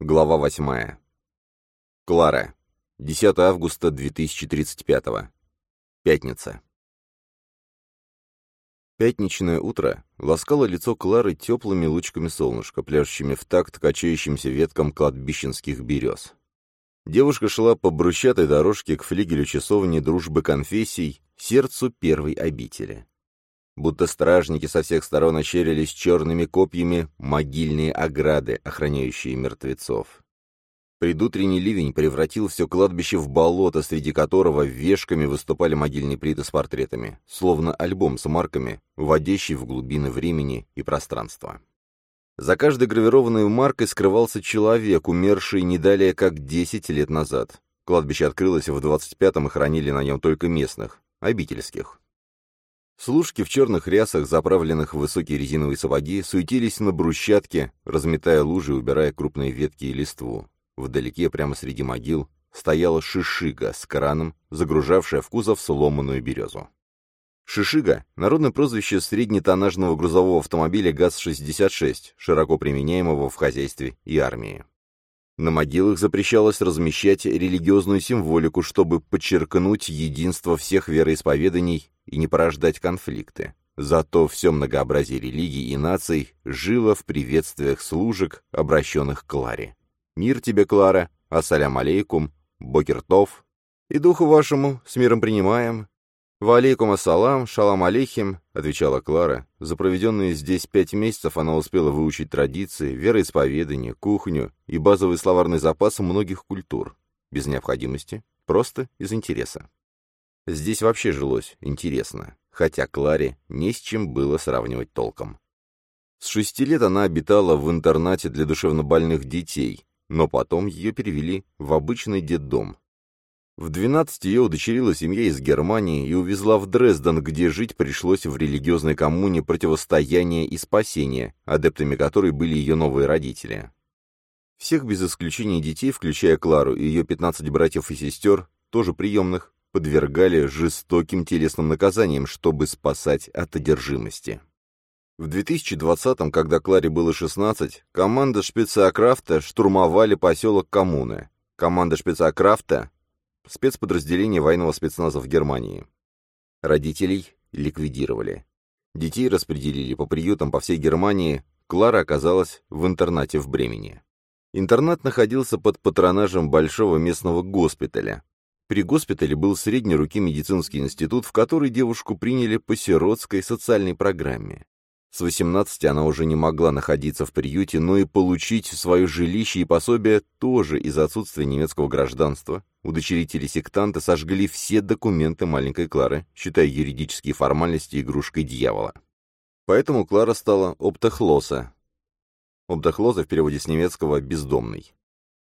Глава восьмая. Клара. 10 августа 2035. Пятница. Пятничное утро ласкало лицо Клары теплыми лучками солнышка, пляшущими в такт качающимся веткам кладбищенских берез. Девушка шла по брусчатой дорожке к флигелю часовни дружбы конфессий, сердцу первой обители. Будто стражники со всех сторон ощерились черными копьями могильные ограды, охраняющие мертвецов. Предутренний ливень превратил все кладбище в болото, среди которого вешками выступали могильные плиты с портретами, словно альбом с марками, вводящий в глубины времени и пространства. За каждой гравированной маркой скрывался человек, умерший не далее как 10 лет назад. Кладбище открылось в 25-м и хранили на нем только местных, обительских. Служки в черных рясах, заправленных в высокие резиновые сапоги, суетились на брусчатке, разметая лужи и убирая крупные ветки и листву. Вдалеке, прямо среди могил, стояла шишига с краном, загружавшая в кузов сломанную березу. Шишига — народное прозвище среднетоннажного грузового автомобиля ГАЗ-66, широко применяемого в хозяйстве и армии. На могилах запрещалось размещать религиозную символику, чтобы подчеркнуть единство всех вероисповеданий и не порождать конфликты. Зато все многообразие религий и наций жило в приветствиях служек, обращенных к Кларе. Мир тебе, Клара, ассалям алейкум, бокертов. И духу вашему с миром принимаем. «Валейкум ассалам, шалам алейхим», — отвечала Клара. За проведенные здесь пять месяцев она успела выучить традиции, вероисповедание, кухню и базовый словарный запас многих культур. Без необходимости, просто из интереса. Здесь вообще жилось интересно, хотя Кларе не с чем было сравнивать толком. С шести лет она обитала в интернате для душевнобольных детей, но потом ее перевели в обычный детдом. В 12 ее удочерила семья из Германии и увезла в Дрезден, где жить пришлось в религиозной коммуне противостояния и спасения, адептами которой были ее новые родители. Всех без исключения детей, включая Клару и ее 15 братьев и сестер, тоже приемных, подвергали жестоким телесным наказаниям, чтобы спасать от одержимости. В 2020-м, когда Кларе было 16, команда шпицакрафта штурмовали поселок Коммуны. Команда шпицакрафта — спецподразделение военного спецназа в Германии. Родителей ликвидировали. Детей распределили по приютам по всей Германии, Клара оказалась в интернате в Бремени. Интернат находился под патронажем большого местного госпиталя. При госпитале был средней руки медицинский институт, в который девушку приняли по сиротской социальной программе. С 18 она уже не могла находиться в приюте, но и получить свое жилище и пособие тоже из-за отсутствия немецкого гражданства. Удочерители-сектанта сожгли все документы маленькой Клары, считая юридические формальности игрушкой дьявола. Поэтому Клара стала оптохлоса. Оптохлоза в переводе с немецкого «бездомный».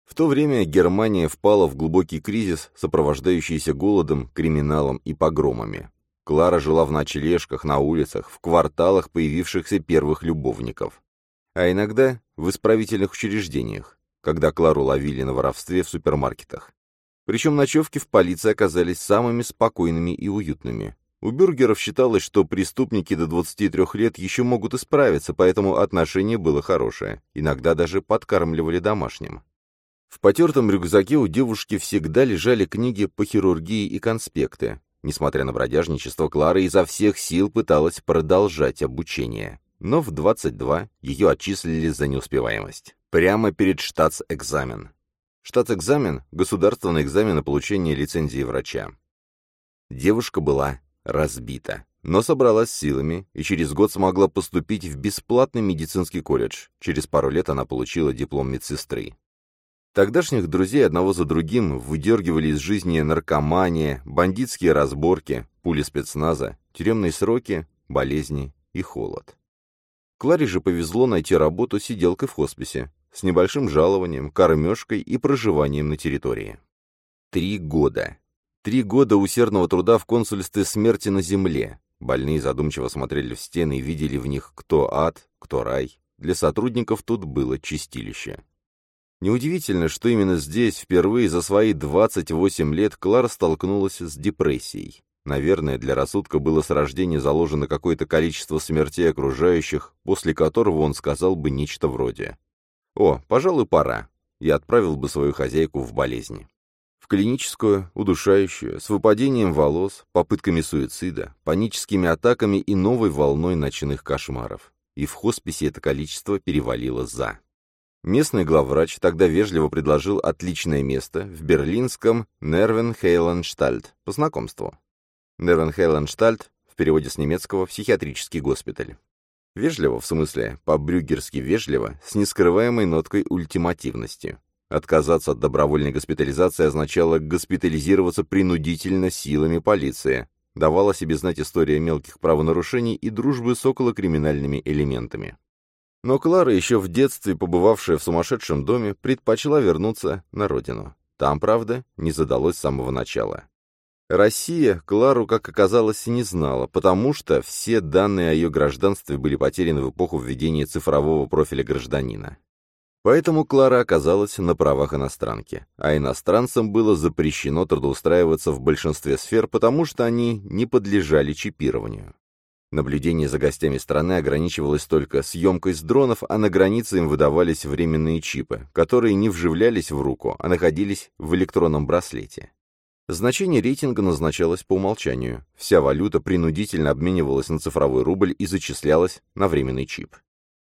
В то время Германия впала в глубокий кризис, сопровождающийся голодом, криминалом и погромами. Клара жила в ночлежках, на улицах, в кварталах появившихся первых любовников. А иногда в исправительных учреждениях, когда Клару ловили на воровстве в супермаркетах. Причем ночевки в полиции оказались самыми спокойными и уютными. У бюргеров считалось, что преступники до 23 лет еще могут исправиться, поэтому отношение было хорошее. Иногда даже подкармливали домашним. В потертом рюкзаке у девушки всегда лежали книги по хирургии и конспекты. Несмотря на бродяжничество, Клара изо всех сил пыталась продолжать обучение. Но в 22 ее отчислили за неуспеваемость. Прямо перед штатс-экзамен. Штатс-экзамен — государственный экзамен на получение лицензии врача. Девушка была разбита, но собралась силами и через год смогла поступить в бесплатный медицинский колледж. Через пару лет она получила диплом медсестры. Тогдашних друзей одного за другим выдергивали из жизни наркомания, бандитские разборки, пули спецназа, тюремные сроки, болезни и холод. Кларе же повезло найти работу сиделкой в хосписе, с небольшим жалованием, кормежкой и проживанием на территории. Три года. Три года усердного труда в консульстве смерти на земле. Больные задумчиво смотрели в стены и видели в них кто ад, кто рай. Для сотрудников тут было чистилище. Неудивительно, что именно здесь впервые за свои 28 лет Клара столкнулась с депрессией. Наверное, для рассудка было с рождения заложено какое-то количество смертей окружающих, после которого он сказал бы нечто вроде «О, пожалуй, пора», и отправил бы свою хозяйку в болезни. В клиническую, удушающую, с выпадением волос, попытками суицида, паническими атаками и новой волной ночных кошмаров. И в хосписе это количество перевалило за. Местный главврач тогда вежливо предложил отличное место в берлинском Нервенхейленштальт по знакомству. Нервенхейленштальт в переводе с немецкого «психиатрический госпиталь». Вежливо, в смысле, по-брюгерски вежливо, с нескрываемой ноткой ультимативности. Отказаться от добровольной госпитализации означало госпитализироваться принудительно силами полиции. Давала себе знать история мелких правонарушений и дружбы с околокриминальными элементами. Но Клара, еще в детстве побывавшая в сумасшедшем доме, предпочла вернуться на родину. Там, правда, не задалось с самого начала. Россия Клару, как оказалось, не знала, потому что все данные о ее гражданстве были потеряны в эпоху введения цифрового профиля гражданина. Поэтому Клара оказалась на правах иностранки, а иностранцам было запрещено трудоустраиваться в большинстве сфер, потому что они не подлежали чипированию. Наблюдение за гостями страны ограничивалось только съемкой с дронов, а на границе им выдавались временные чипы, которые не вживлялись в руку, а находились в электронном браслете. Значение рейтинга назначалось по умолчанию. Вся валюта принудительно обменивалась на цифровой рубль и зачислялась на временный чип.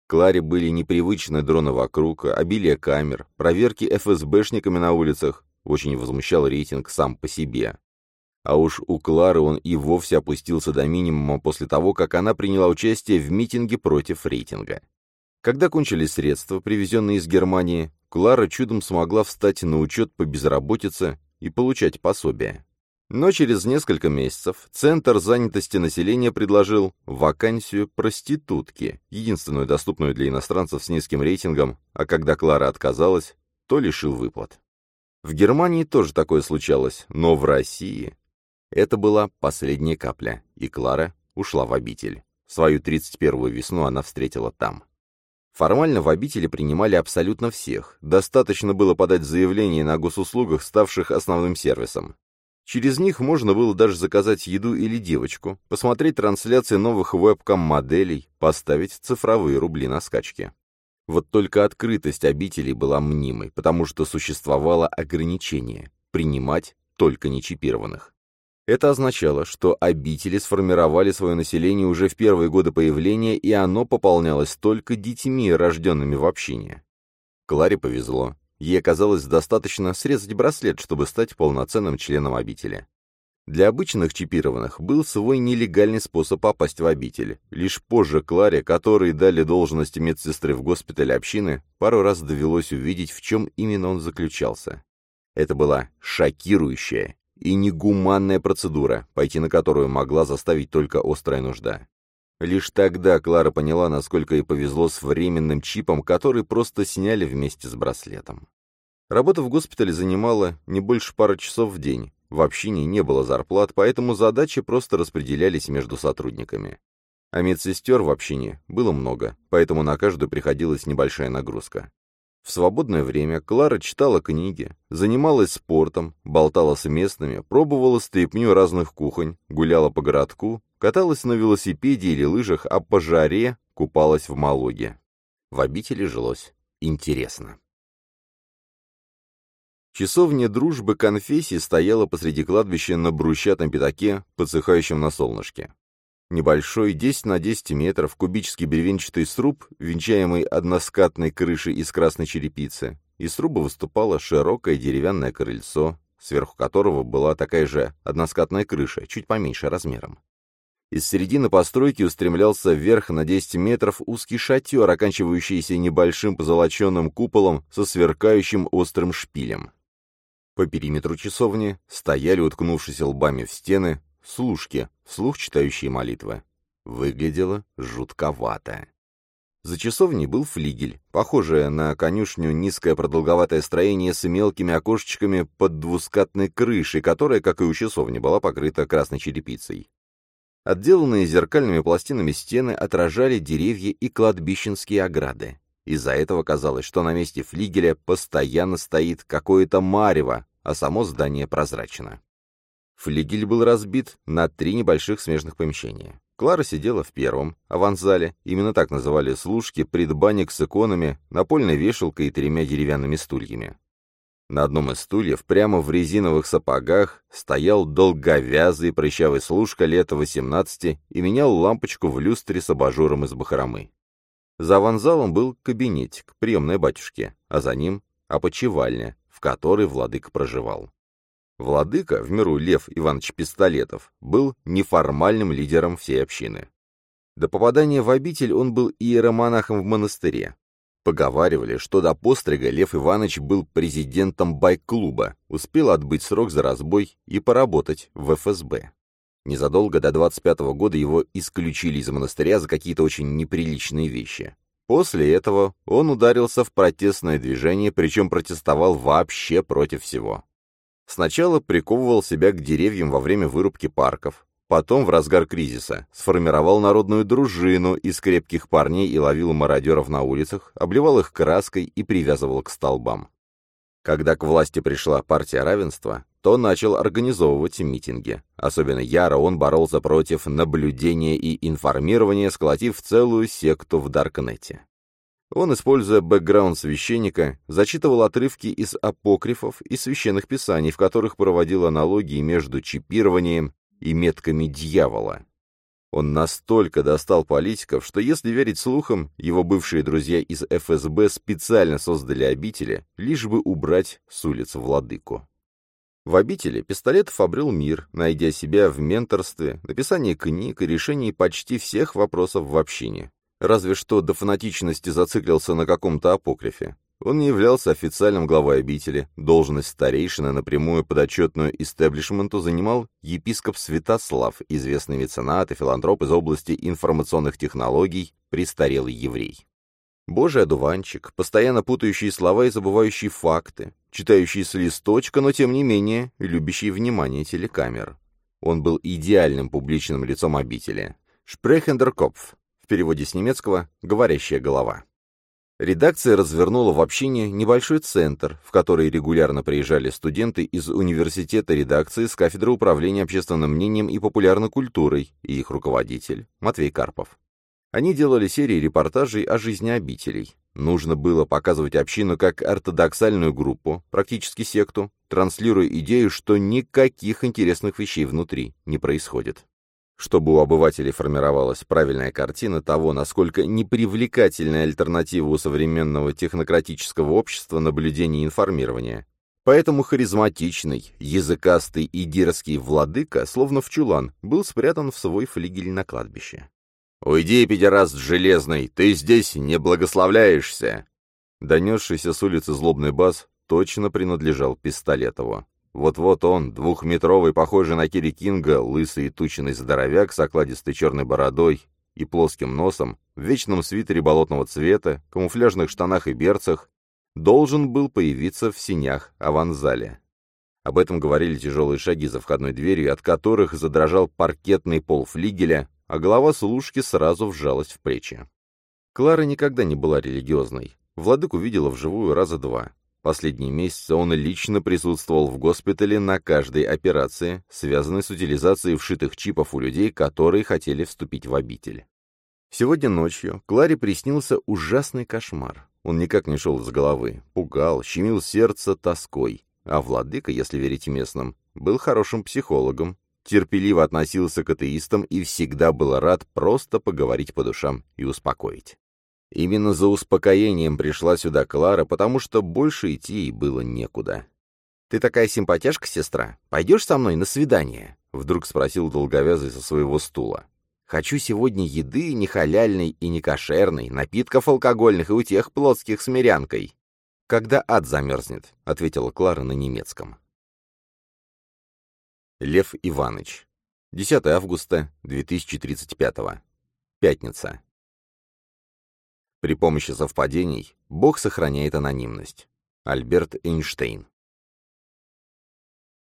Кларе были непривычны дроны вокруг, обилие камер, проверки ФСБшниками на улицах. Очень возмущал рейтинг сам по себе. А уж у Клары он и вовсе опустился до минимума после того, как она приняла участие в митинге против рейтинга. Когда кончились средства, привезенные из Германии, Клара чудом смогла встать на учет по безработице и получать пособие. Но через несколько месяцев Центр занятости населения предложил вакансию проститутки, единственную доступную для иностранцев с низким рейтингом, а когда Клара отказалась, то лишил выплат. В Германии тоже такое случалось, но в России это была последняя капля, и Клара ушла в обитель. Свою 31-ю весну она встретила там. Формально в обители принимали абсолютно всех. Достаточно было подать заявление на госуслугах, ставших основным сервисом. Через них можно было даже заказать еду или девочку, посмотреть трансляции новых вебкам-моделей, поставить цифровые рубли на скачки. Вот только открытость обителей была мнимой, потому что существовало ограничение – принимать только нечипированных. Это означало, что обители сформировали свое население уже в первые годы появления, и оно пополнялось только детьми, рожденными в общине. Кларе повезло. Ей оказалось достаточно срезать браслет, чтобы стать полноценным членом обители. Для обычных чипированных был свой нелегальный способ попасть в обитель. Лишь позже Кларе, которой дали должность медсестры в госпитале общины, пару раз довелось увидеть, в чем именно он заключался. Это была шокирующая и негуманная процедура, пойти на которую могла заставить только острая нужда. Лишь тогда Клара поняла, насколько ей повезло с временным чипом, который просто сняли вместе с браслетом. Работа в госпитале занимала не больше пары часов в день. В общине не было зарплат, поэтому задачи просто распределялись между сотрудниками. А медсестер в общине было много, поэтому на каждую приходилась небольшая нагрузка. В свободное время Клара читала книги, занималась спортом, болтала с местными, пробовала стряпню разных кухонь, гуляла по городку, каталась на велосипеде или лыжах, а по жаре купалась в Малуге. В обители жилось интересно. Часовня дружбы конфессии стояла посреди кладбища на брусчатом пятаке, подсыхающем на солнышке. Небольшой, 10 на 10 метров, кубический бревенчатый сруб, венчаемый односкатной крышей из красной черепицы. Из сруба выступало широкое деревянное крыльцо, сверху которого была такая же односкатная крыша, чуть поменьше размером. Из середины постройки устремлялся вверх на 10 метров узкий шатер, оканчивающийся небольшим позолоченным куполом со сверкающим острым шпилем. По периметру часовни стояли, уткнувшись лбами в стены, служки, вслух читающие молитвы. Выглядело жутковато. За часовней был флигель, похожее на конюшню низкое продолговатое строение с мелкими окошечками под двускатной крышей, которая, как и у часовни, была покрыта красной черепицей. Отделанные зеркальными пластинами стены отражали деревья и кладбищенские ограды. Из-за этого казалось, что на месте флигеля постоянно стоит какое-то марево, а само здание прозрачно. Флигель был разбит на три небольших смежных помещения. Клара сидела в первом, аванзале, именно так называли служки, предбанник с иконами, напольной вешалкой и тремя деревянными стульями. На одном из стульев, прямо в резиновых сапогах, стоял долговязый прыщавый служка лет 18 и менял лампочку в люстре с абажуром из бахромы. За ванзалом был кабинетик, приемная батюшки, а за ним — опочивальня, в которой владык проживал. Владыка, в миру Лев Иванович Пистолетов, был неформальным лидером всей общины. До попадания в обитель он был иеромонахом в монастыре. Поговаривали, что до пострига Лев Иванович был президентом байк-клуба, успел отбыть срок за разбой и поработать в ФСБ. Незадолго до 25 -го года его исключили из монастыря за какие-то очень неприличные вещи. После этого он ударился в протестное движение, причем протестовал вообще против всего. Сначала приковывал себя к деревьям во время вырубки парков, потом, в разгар кризиса, сформировал народную дружину из крепких парней и ловил мародеров на улицах, обливал их краской и привязывал к столбам. Когда к власти пришла партия равенства, то начал организовывать митинги. Особенно яро он боролся против наблюдения и информирования, сколотив целую секту в Даркнете. Он, используя бэкграунд священника, зачитывал отрывки из апокрифов и священных писаний, в которых проводил аналогии между чипированием и метками дьявола. Он настолько достал политиков, что, если верить слухам, его бывшие друзья из ФСБ специально создали обители, лишь бы убрать с улиц владыку. В обители Пистолетов обрел мир, найдя себя в менторстве, написании книг и решении почти всех вопросов в общине, разве что до фанатичности зациклился на каком-то апокрифе. Он не являлся официальным главой обители, должность старейшины напрямую подотчетную истеблишменту занимал епископ Святослав, известный меценат и филантроп из области информационных технологий, престарелый еврей. Божий одуванчик, постоянно путающий слова и забывающий факты, читающий с листочка, но тем не менее любящий внимание телекамер. Он был идеальным публичным лицом обители. Шпрехендеркопф, в переводе с немецкого «говорящая голова». Редакция развернула в общине небольшой центр, в который регулярно приезжали студенты из университета редакции с кафедры управления общественным мнением и популярной культурой, и их руководитель Матвей Карпов. Они делали серии репортажей о жизни обителей. Нужно было показывать общину как ортодоксальную группу, практически секту, транслируя идею, что никаких интересных вещей внутри не происходит чтобы у обывателей формировалась правильная картина того, насколько непривлекательная альтернатива у современного технократического общества наблюдения и информирования. Поэтому харизматичный, языкастый и дерзкий владыка, словно в чулан, был спрятан в свой флигель на кладбище. «Уйди, педераст железный, ты здесь не благословляешься!» Донесшийся с улицы злобный бас точно принадлежал Пистолетову. Вот-вот он, двухметровый, похожий на Кири Кинга, лысый и тучный здоровяк с окладистой черной бородой и плоским носом, в вечном свитере болотного цвета, камуфляжных штанах и берцах, должен был появиться в синях аванзале. Об этом говорили тяжелые шаги за входной дверью, от которых задрожал паркетный пол флигеля, а голова служки сразу вжалась в плечи. Клара никогда не была религиозной. Владыку видела вживую раза два. Последние месяцы он лично присутствовал в госпитале на каждой операции, связанной с утилизацией вшитых чипов у людей, которые хотели вступить в обитель. Сегодня ночью Кларе приснился ужасный кошмар. Он никак не шел из головы, пугал, щемил сердце тоской. А владыка, если верить местным, был хорошим психологом, терпеливо относился к атеистам и всегда был рад просто поговорить по душам и успокоить. Именно за успокоением пришла сюда Клара, потому что больше идти ей было некуда. «Ты такая симпатяшка, сестра? Пойдешь со мной на свидание?» — вдруг спросил долговязый со своего стула. «Хочу сегодня еды не халяльной и не кошерной, напитков алкогольных и утех плотских с мирянкой». «Когда ад замерзнет», — ответила Клара на немецком. Лев Иваныч. 10 августа 2035. Пятница. При помощи совпадений Бог сохраняет анонимность. Альберт Эйнштейн.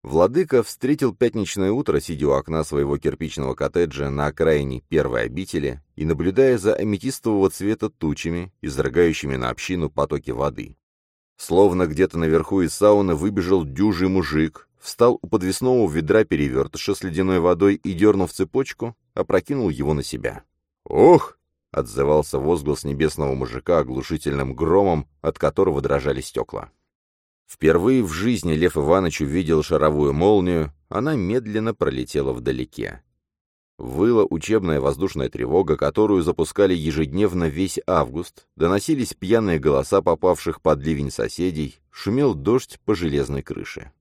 Владыка встретил пятничное утро, сидя у окна своего кирпичного коттеджа на окраине первой обители и наблюдая за аметистового цвета тучами, изрыгающими на общину потоки воды. Словно где-то наверху из сауны выбежал дюжий мужик, встал у подвесного ведра перевертыша с ледяной водой и, дернув цепочку, опрокинул его на себя. «Ох!» — отзывался возглас небесного мужика оглушительным громом, от которого дрожали стекла. Впервые в жизни Лев Иванович увидел шаровую молнию, она медленно пролетела вдалеке. Выла учебная воздушная тревога, которую запускали ежедневно весь август, доносились пьяные голоса попавших под ливень соседей, шумел дождь по железной крыше.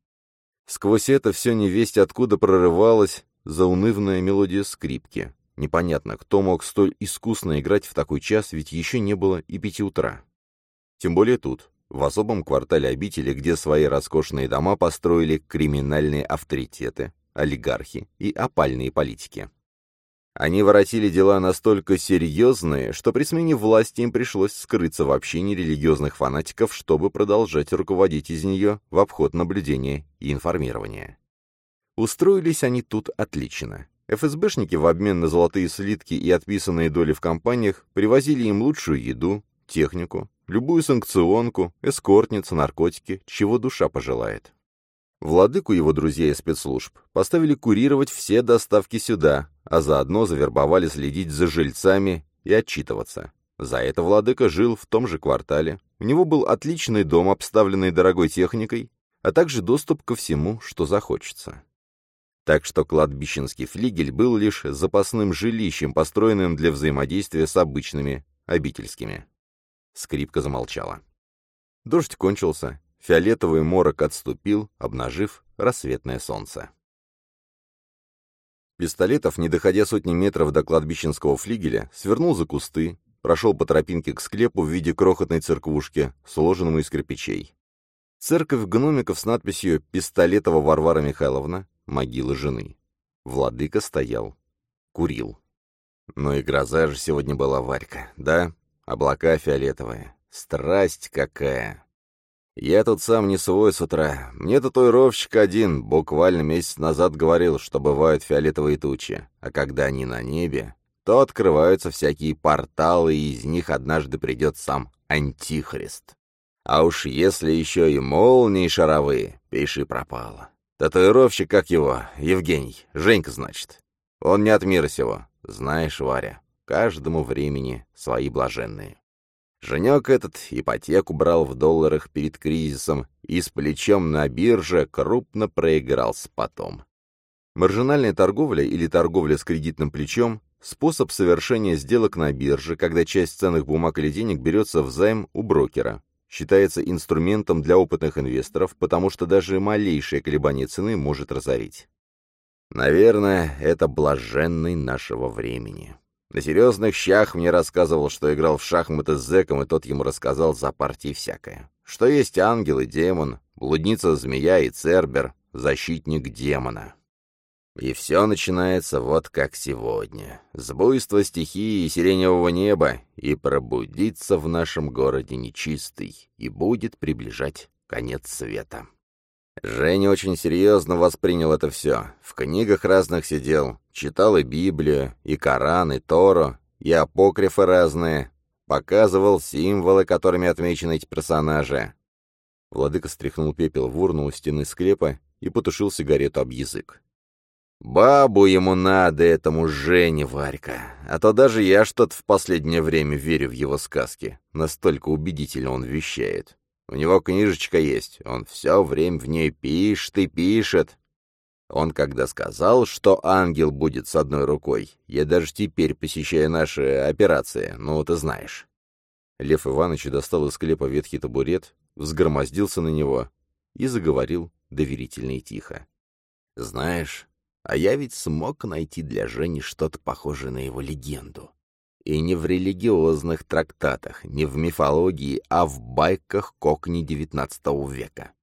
Сквозь это все невесть откуда прорывалась заунывная мелодия скрипки. Непонятно, кто мог столь искусно играть в такой час, ведь еще не было и пяти утра. Тем более тут, в особом квартале обители, где свои роскошные дома построили криминальные авторитеты, олигархи и опальные политики. Они воротили дела настолько серьезные, что при смене власти им пришлось скрыться в общине религиозных фанатиков, чтобы продолжать руководить из нее в обход наблюдения и информирования. Устроились они тут отлично. ФСБшники в обмен на золотые слитки и отписанные доли в компаниях привозили им лучшую еду, технику, любую санкционку, эскортниц, наркотики, чего душа пожелает. Владыку его друзей и спецслужб поставили курировать все доставки сюда, а заодно завербовали следить за жильцами и отчитываться. За это владыка жил в том же квартале, у него был отличный дом, обставленный дорогой техникой, а также доступ ко всему, что захочется. Так что кладбищенский флигель был лишь запасным жилищем, построенным для взаимодействия с обычными обительскими. Скрипка замолчала. Дождь кончился, фиолетовый морок отступил, обнажив рассветное солнце. Пистолетов, не доходя сотни метров до кладбищенского флигеля, свернул за кусты, прошел по тропинке к склепу в виде крохотной церквушки, сложенному из кирпичей. Церковь гномиков с надписью «Пистолетова Варвара Михайловна. Могила жены». Владыка стоял. Курил. Но и гроза же сегодня была, Варька, да? Облака фиолетовые. Страсть какая! Я тут сам не свой с утра. Мне татуировщик один буквально месяц назад говорил, что бывают фиолетовые тучи, а когда они на небе, то открываются всякие порталы, и из них однажды придет сам Антихрист. А уж если еще и молнии шаровые, пиши пропало. Татуировщик, как его, Евгений, Женька, значит. Он не от мира сего. Знаешь, Варя, каждому времени свои блаженные. Женек этот ипотеку брал в долларах перед кризисом и с плечом на бирже крупно проигрался потом. Маржинальная торговля или торговля с кредитным плечом – способ совершения сделок на бирже, когда часть ценных бумаг или денег берется в займ у брокера. Считается инструментом для опытных инвесторов, потому что даже малейшее колебание цены может разорить. Наверное, это блаженный нашего времени. На серьезных щах мне рассказывал, что играл в шахматы с зэком, и тот ему рассказал за партии всякое. Что есть ангел и демон, блудница-змея и цербер, защитник демона. И все начинается вот как сегодня. С буйства стихии и сиреневого неба, и пробудится в нашем городе нечистый, и будет приближать конец света. Женя очень серьезно воспринял это все. В книгах разных сидел, читал и Библию, и Коран, и Тору, и апокрифы разные, показывал символы, которыми отмечены эти персонажи. Владыка стряхнул пепел в урну у стены склепа и потушил сигарету об язык. «Бабу ему надо, этому Жене, Варька, а то даже я что-то в последнее время верю в его сказки, настолько убедительно он вещает». У него книжечка есть, он все время в ней пишет и пишет. Он когда сказал, что ангел будет с одной рукой, я даже теперь посещаю наши операции, ну, ты знаешь. Лев Иванович достал из склепа ветхий табурет, взгромоздился на него и заговорил доверительно и тихо. «Знаешь, а я ведь смог найти для Жени что-то похожее на его легенду. И не в религиозных трактатах, не в мифологии, а в байках кокни XIX века.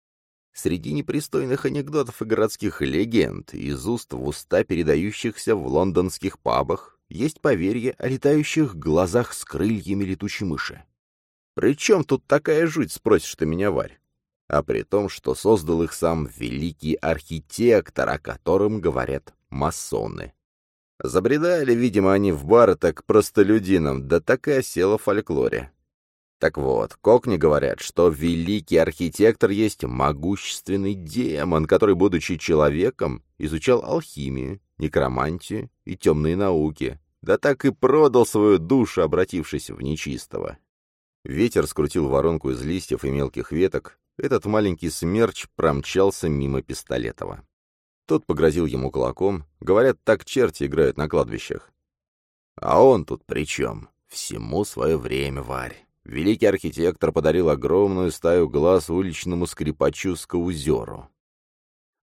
Среди непристойных анекдотов и городских легенд, из уст в уста передающихся в лондонских пабах, есть поверье о летающих глазах с крыльями летучей мыши. «При чем тут такая жуть?» — спросишь ты меня, Варь. А при том, что создал их сам великий архитектор, о котором говорят масоны. Забредали, видимо, они в бар так простолюдинам, да так и осела в фольклоре. Так вот, Кокни говорят, что великий архитектор есть могущественный демон, который, будучи человеком, изучал алхимию, некромантию и темные науки, да так и продал свою душу, обратившись в нечистого. Ветер скрутил воронку из листьев и мелких веток, этот маленький смерч промчался мимо Пистолетова. Тот погрозил ему кулаком, говорят, так черти играют на кладбищах. А он тут при чем? Всему свое время, Варь. Великий архитектор подарил огромную стаю глаз уличному скрипачу Скаузеру.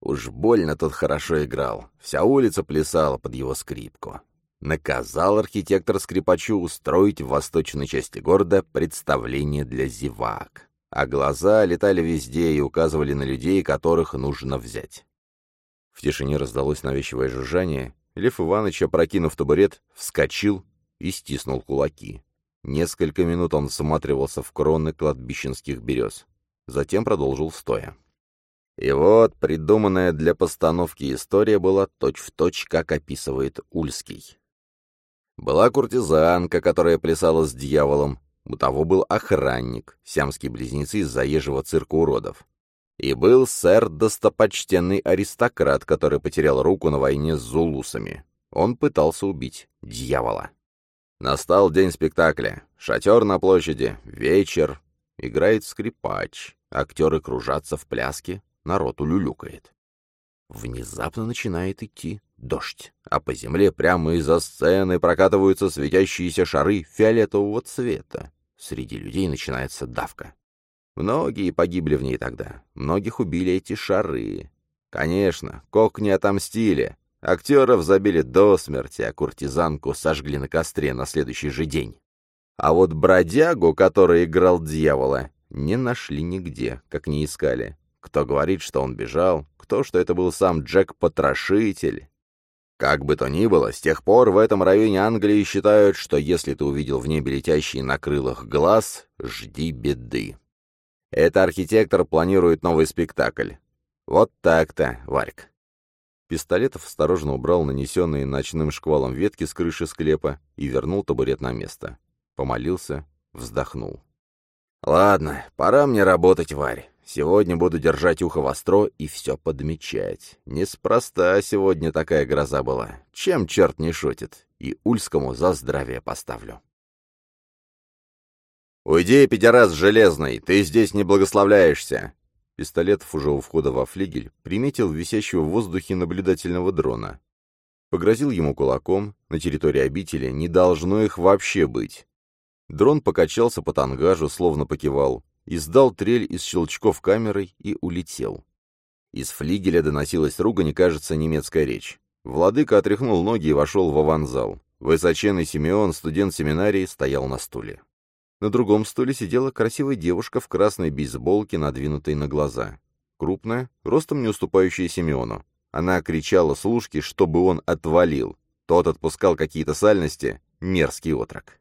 Уж больно тот хорошо играл, вся улица плясала под его скрипку. Наказал архитектор скрипачу устроить в восточной части города представление для зевак, а глаза летали везде и указывали на людей, которых нужно взять. В тишине раздалось навязчивое жужжание, Лев Иванович, опрокинув табурет, вскочил и стиснул кулаки. Несколько минут он всматривался в кроны кладбищенских берез. Затем продолжил стоя. И вот придуманная для постановки история была точь-в-точь, точь, как описывает Ульский. Была куртизанка, которая плясала с дьяволом, у того был охранник, сиамские близнецы из заезжего цирка уродов. И был сэр достопочтенный аристократ, который потерял руку на войне с зулусами. Он пытался убить дьявола. Настал день спектакля. Шатер на площади, вечер. Играет скрипач. Актеры кружатся в пляске, народ улюлюкает. Внезапно начинает идти дождь, а по земле прямо из-за сцены прокатываются светящиеся шары фиолетового цвета. Среди людей начинается давка. Многие погибли в ней тогда, многих убили эти шары. Конечно, кок не отомстили, Актеров забили до смерти, а куртизанку сожгли на костре на следующий же день. А вот бродягу, который играл дьявола, не нашли нигде, как не искали. Кто говорит, что он бежал, кто, что это был сам Джек-потрошитель. Как бы то ни было, с тех пор в этом районе Англии считают, что если ты увидел в небе летящий на крылах глаз, жди беды. Это архитектор планирует новый спектакль. Вот так-то, Варьк. Пистолетов осторожно убрал нанесенные ночным шквалом ветки с крыши склепа и вернул табурет на место. Помолился, вздохнул. «Ладно, пора мне работать, Варь. Сегодня буду держать ухо востро и все подмечать. Неспроста сегодня такая гроза была. Чем черт не шутит? И Ульскому за здравие поставлю». «Уйди, педерас железный, ты здесь не благословляешься!» Пистолетов уже у входа во флигель приметил висящего в воздухе наблюдательного дрона. Погрозил ему кулаком, на территории обители не должно их вообще быть. Дрон покачался по тангажу, словно покивал, издал трель из щелчков камерой и улетел. Из флигеля доносилась ругань, кажется, немецкая речь. Владыка отряхнул ноги и вошел в аванзал. Высоченный Симеон, студент семинарии, стоял на стуле. На другом стуле сидела красивая девушка в красной бейсболке, надвинутой на глаза. Крупная, ростом не уступающая Симеону. Она кричала служке, чтобы он отвалил. Тот отпускал какие-то сальности. Мерзкий отрок.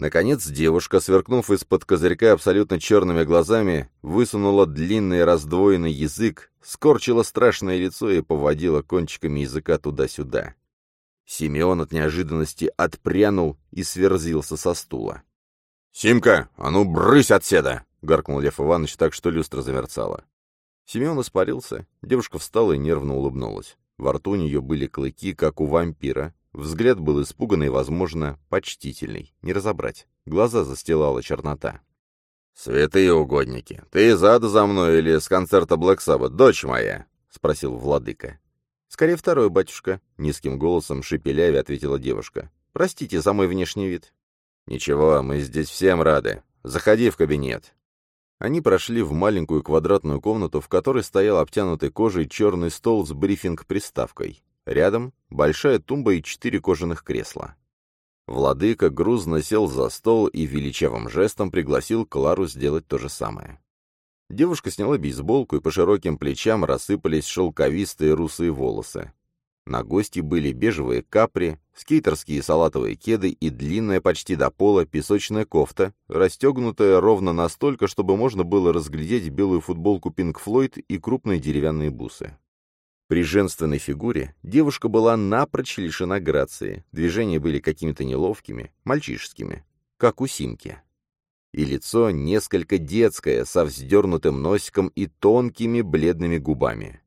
Наконец девушка, сверкнув из-под козырька абсолютно черными глазами, высунула длинный раздвоенный язык, скорчила страшное лицо и поводила кончиками языка туда-сюда. Симеон от неожиданности отпрянул и сверзился со стула. «Симка, а ну брысь отседа!» — гаркнул Лев Иванович так, что люстра замерцала. Семен испарился, девушка встала и нервно улыбнулась. Во рту у нее были клыки, как у вампира. Взгляд был испуганный возможно, почтительный. Не разобрать. Глаза застилала чернота. «Святые угодники, ты из ада за мной или с концерта Блэк Sabbath, дочь моя?» — спросил владыка. «Скорее второй, батюшка», — низким голосом шепеляви ответила девушка. «Простите за мой внешний вид». «Ничего, мы здесь всем рады. Заходи в кабинет». Они прошли в маленькую квадратную комнату, в которой стоял обтянутый кожей черный стол с брифинг-приставкой. Рядом большая тумба и четыре кожаных кресла. Владыка грузно сел за стол и величавым жестом пригласил Клару сделать то же самое. Девушка сняла бейсболку, и по широким плечам рассыпались шелковистые русые волосы. На гости были бежевые капри, скейтерские салатовые кеды и длинная почти до пола песочная кофта, расстегнутая ровно настолько, чтобы можно было разглядеть белую футболку Pink Floyd и крупные деревянные бусы. При женственной фигуре девушка была напрочь лишена грации, движения были какими-то неловкими, мальчишескими, как у Симки. и лицо несколько детское, со вздернутым носиком и тонкими бледными губами.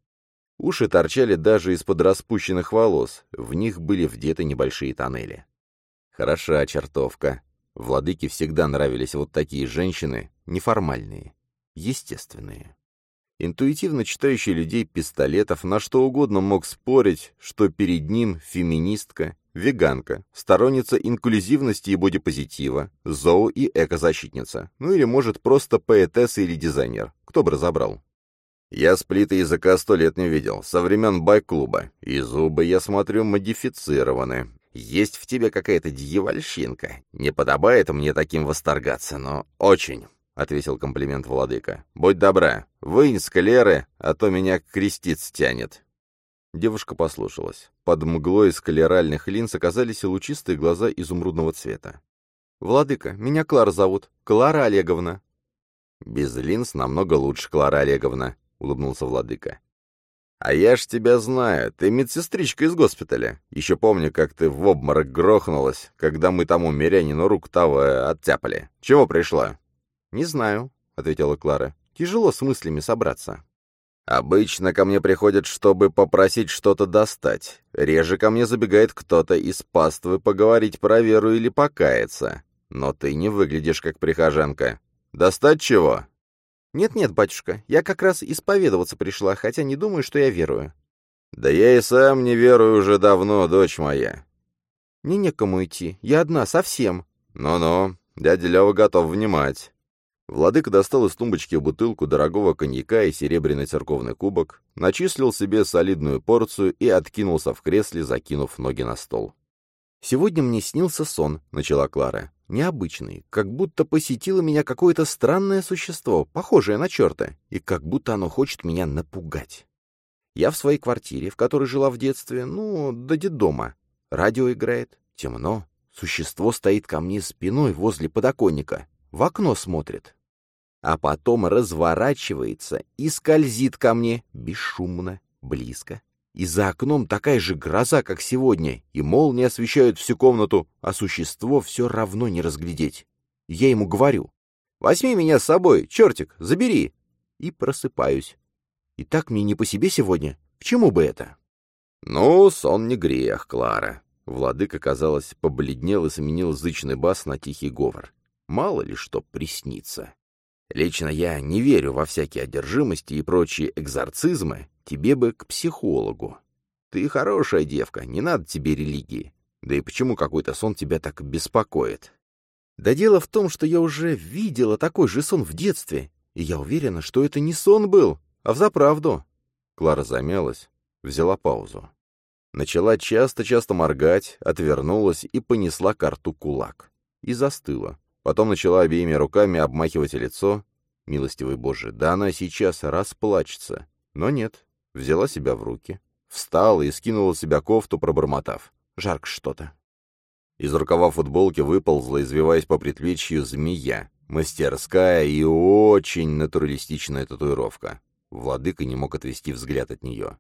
Уши торчали даже из-под распущенных волос, в них были вдеты небольшие тоннели. Хороша чертовка. Владыке всегда нравились вот такие женщины, неформальные, естественные. Интуитивно читающий людей пистолетов на что угодно мог спорить, что перед ним феминистка, веганка, сторонница инклюзивности и бодипозитива, зоо- и экозащитница, ну или, может, просто поэтесса или дизайнер, кто бы разобрал. Я сплита языка сто лет не видел, со времен байк-клуба, и зубы, я смотрю, модифицированы. Есть в тебе какая-то дьявольщинка. Не подобает мне таким восторгаться, но очень. — ответил комплимент владыка. «Будь добра, вынь склеры, а то меня крестиц тянет». Девушка послушалась. Под мглой склеральных линз оказались лучистые глаза изумрудного цвета. «Владыка, меня Клара зовут. Клара Олеговна». «Без линз намного лучше, Клара Олеговна», — улыбнулся владыка. «А я ж тебя знаю, ты медсестричка из госпиталя. Еще помню, как ты в обморок грохнулась, когда мы тому мирянину рук того оттяпали. Чего пришла?» «Не знаю», — ответила Клара. «Тяжело с мыслями собраться». «Обычно ко мне приходят, чтобы попросить что-то достать. Реже ко мне забегает кто-то из паствы поговорить про веру или покаяться. Но ты не выглядишь как прихожанка. Достать чего?» «Нет-нет, батюшка, я как раз исповедоваться пришла, хотя не думаю, что я верую». «Да я и сам не верую уже давно, дочь моя». «Мне некому идти, я одна, совсем». «Ну-ну, дядя Лева готов внимать». Владыка достал из тумбочки бутылку дорогого коньяка и серебряный церковный кубок, начислил себе солидную порцию и откинулся в кресле, закинув ноги на стол. «Сегодня мне снился сон», — начала Клара. «Необычный, как будто посетило меня какое-то странное существо, похожее на черта, и как будто оно хочет меня напугать. Я в своей квартире, в которой жила в детстве, ну, до детдома. Радио играет, темно, существо стоит ко мне спиной возле подоконника, в окно смотрит. А потом разворачивается и скользит ко мне бесшумно, близко. И за окном такая же гроза, как сегодня, и молнии освещают всю комнату, а существо все равно не разглядеть. Я ему говорю, «Возьми меня с собой, чертик, забери!» И просыпаюсь. И так мне не по себе сегодня. К чему бы это? «Ну, сон не грех, Клара». Владыка, казалось, побледнел и сменил зычный бас на тихий говор. Мало ли что приснится. Лично я не верю во всякие одержимости и прочие экзорцизмы, тебе бы к психологу. Ты хорошая девка, не надо тебе религии. Да и почему какой-то сон тебя так беспокоит? Да дело в том, что я уже видела такой же сон в детстве, и я уверена, что это не сон был, а взаправду. Клара замялась, взяла паузу. Начала часто-часто моргать, отвернулась и понесла карту кулак. И застыла, Потом начала обеими руками обмахивать лицо. Милостивый Боже, да она сейчас расплачется. Но нет, взяла себя в руки, встала и скинула с себя кофту, пробормотав. Жарко что-то. Из рукава футболки выползла, извиваясь по предплечью, змея. Мастерская и очень натуралистичная татуировка. Владыка не мог отвести взгляд от нее.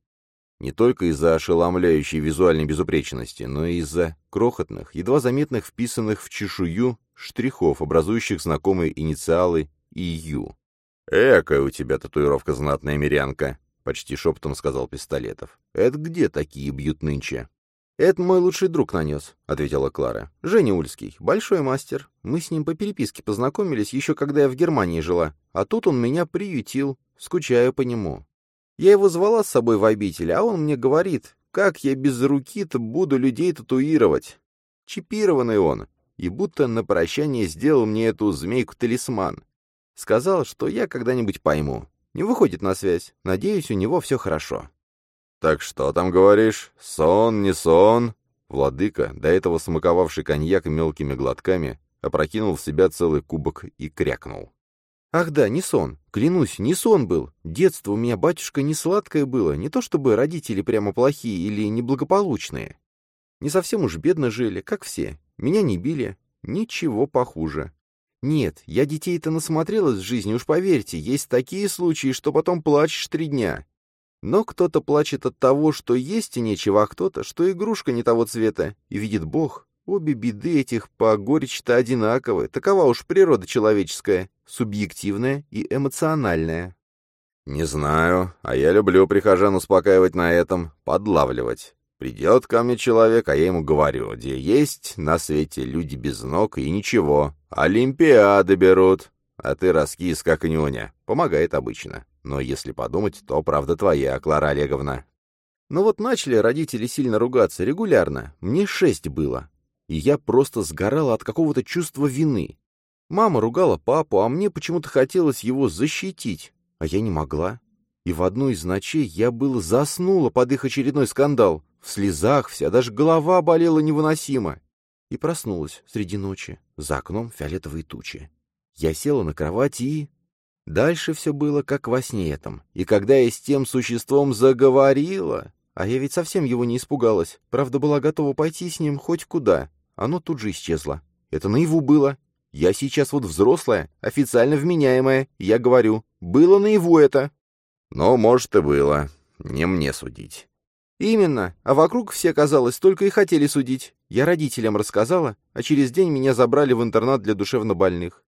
Не только из-за ошеломляющей визуальной безупречности, но и из-за крохотных, едва заметных вписанных в чешую штрихов, образующих знакомые инициалы ИЮ. «Экая у тебя татуировка, знатная мирянка», — почти шепотом сказал Пистолетов. «Это где такие бьют нынче?» «Это мой лучший друг нанес», — ответила Клара. «Женя Ульский, большой мастер. Мы с ним по переписке познакомились еще когда я в Германии жила, а тут он меня приютил, скучаю по нему. Я его звала с собой в обитель, а он мне говорит, как я без руки-то буду людей татуировать. Чипированный он, и будто на прощание сделал мне эту змейку-талисман. Сказал, что я когда-нибудь пойму. Не выходит на связь. Надеюсь, у него все хорошо. «Так что там говоришь? Сон, не сон?» Владыка, до этого смаковавший коньяк мелкими глотками, опрокинул в себя целый кубок и крякнул. «Ах да, не сон. Клянусь, не сон был. Детство у меня, батюшка, не сладкое было. Не то чтобы родители прямо плохие или неблагополучные. Не совсем уж бедно жили, как все. Меня не били. Ничего похуже. Нет, я детей-то насмотрелась в жизни, уж поверьте, есть такие случаи, что потом плачешь три дня. Но кто-то плачет от того, что есть и нечего, а кто-то, что игрушка не того цвета, и видит Бог, Обе беды этих по горечи-то одинаковы. Такова уж природа человеческая, субъективная и эмоциональная. «Не знаю, а я люблю прихожан успокаивать на этом, подлавливать. Придет ко мне человек, а я ему говорю, где есть на свете люди без ног и ничего. Олимпиады берут. А ты раскис, как нюня. Помогает обычно. Но если подумать, то правда твоя, Клара Олеговна». Ну вот начали родители сильно ругаться регулярно. Мне шесть было. И я просто сгорала от какого-то чувства вины. Мама ругала папу, а мне почему-то хотелось его защитить а я не могла. И в одну из ночей я было заснула под их очередной скандал, в слезах вся, даже голова болела невыносимо. И проснулась среди ночи, за окном фиолетовые тучи. Я села на кровати и... Дальше все было как во сне этом. И когда я с тем существом заговорила... А я ведь совсем его не испугалась. Правда, была готова пойти с ним хоть куда. Оно тут же исчезло. Это наяву было. Я сейчас вот взрослая, официально вменяемая, я говорю, было наяву это. Ну, может, и было. Не мне судить. Именно. А вокруг все, казалось, только и хотели судить. Я родителям рассказала, а через день меня забрали в интернат для душевнобольных.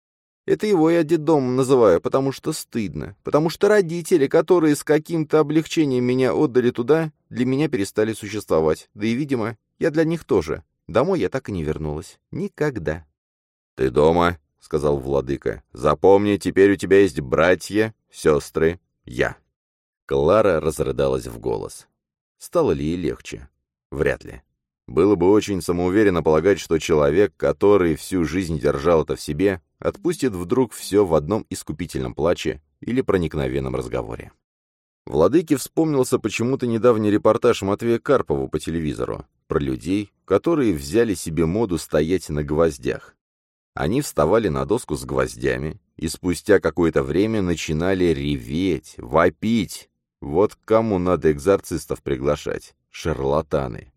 Это его я детдомом называю, потому что стыдно. Потому что родители, которые с каким-то облегчением меня отдали туда, для меня перестали существовать. Да и, видимо, я для них тоже. Домой я так и не вернулась. Никогда. «Ты дома?» — сказал владыка. «Запомни, теперь у тебя есть братья, сестры, я». Клара разрыдалась в голос. Стало ли ей легче? Вряд ли. Было бы очень самоуверенно полагать, что человек, который всю жизнь держал это в себе, отпустит вдруг все в одном искупительном плаче или проникновенном разговоре. Владыке вспомнился почему-то недавний репортаж Матвея Карпова по телевизору про людей, которые взяли себе моду стоять на гвоздях. Они вставали на доску с гвоздями и спустя какое-то время начинали реветь, вопить. Вот кому надо экзорцистов приглашать. Шарлатаны.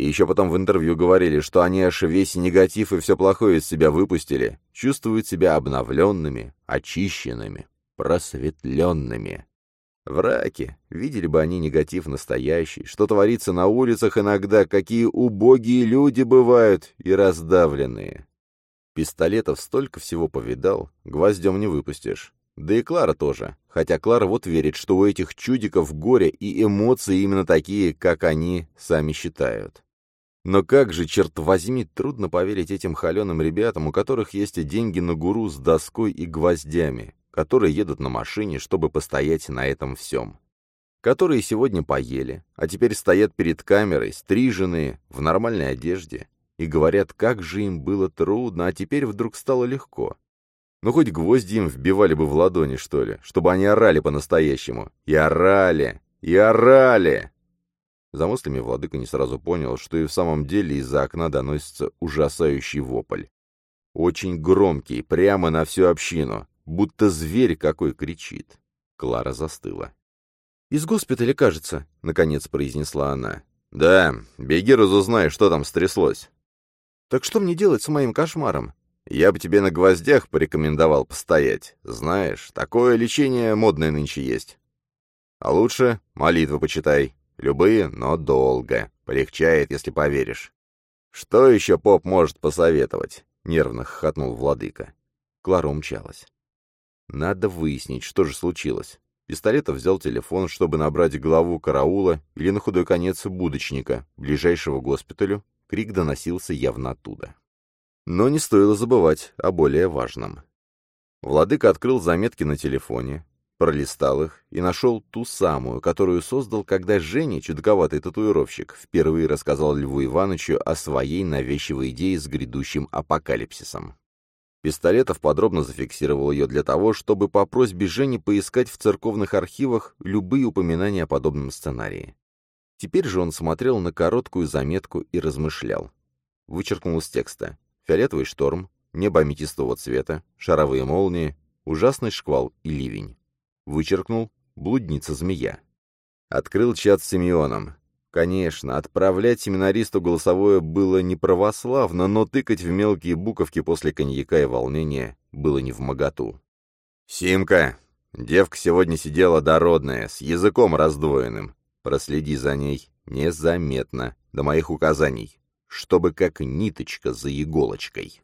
И еще потом в интервью говорили, что они аж весь негатив и все плохое из себя выпустили, чувствуют себя обновленными, очищенными, просветленными. Враки. Видели бы они негатив настоящий, что творится на улицах иногда, какие убогие люди бывают и раздавленные. Пистолетов столько всего повидал, гвоздем не выпустишь. Да и Клара тоже, хотя Клара вот верит, что у этих чудиков горе и эмоции именно такие, как они сами считают. Но как же, черт возьми, трудно поверить этим холеным ребятам, у которых есть деньги на гуру с доской и гвоздями, которые едут на машине, чтобы постоять на этом всем. Которые сегодня поели, а теперь стоят перед камерой, стриженные, в нормальной одежде, и говорят, как же им было трудно, а теперь вдруг стало легко. Ну, хоть гвозди им вбивали бы в ладони, что ли, чтобы они орали по-настоящему. И орали! И орали! За мыслями владыка не сразу понял, что и в самом деле из-за окна доносится ужасающий вопль. Очень громкий, прямо на всю общину, будто зверь какой кричит. Клара застыла. «Из госпиталя, кажется», — наконец произнесла она. «Да, беги разузнай, что там стряслось». Так что мне делать с моим кошмаром? Я бы тебе на гвоздях порекомендовал постоять. Знаешь, такое лечение модное нынче есть. А лучше молитвы почитай. Любые, но долго. Полегчает, если поверишь. Что еще поп может посоветовать? Нервно хохотнул владыка. Клара умчалась. Надо выяснить, что же случилось. Пистолетов взял телефон, чтобы набрать главу караула или на худой конец будочника, ближайшего к госпиталю, Крик доносился явно оттуда. Но не стоило забывать о более важном. Владыка открыл заметки на телефоне, пролистал их и нашел ту самую, которую создал, когда Женя, чудаковатый татуировщик, впервые рассказал Льву Ивановичу о своей навязчивой идее с грядущим апокалипсисом. Пистолетов подробно зафиксировал ее для того, чтобы по просьбе Жени поискать в церковных архивах любые упоминания о подобном сценарии. Теперь же он смотрел на короткую заметку и размышлял. Вычеркнул из текста. Фиолетовый шторм, небо аметистового цвета, шаровые молнии, ужасный шквал и ливень. Вычеркнул блудница-змея. Открыл чат с Симеоном. Конечно, отправлять семинаристу голосовое было не православно, но тыкать в мелкие буковки после коньяка и волнения было не в моготу. «Симка, девка сегодня сидела дородная, с языком раздвоенным. Проследи за ней незаметно, до моих указаний. чтобы как ниточка за иголочкой.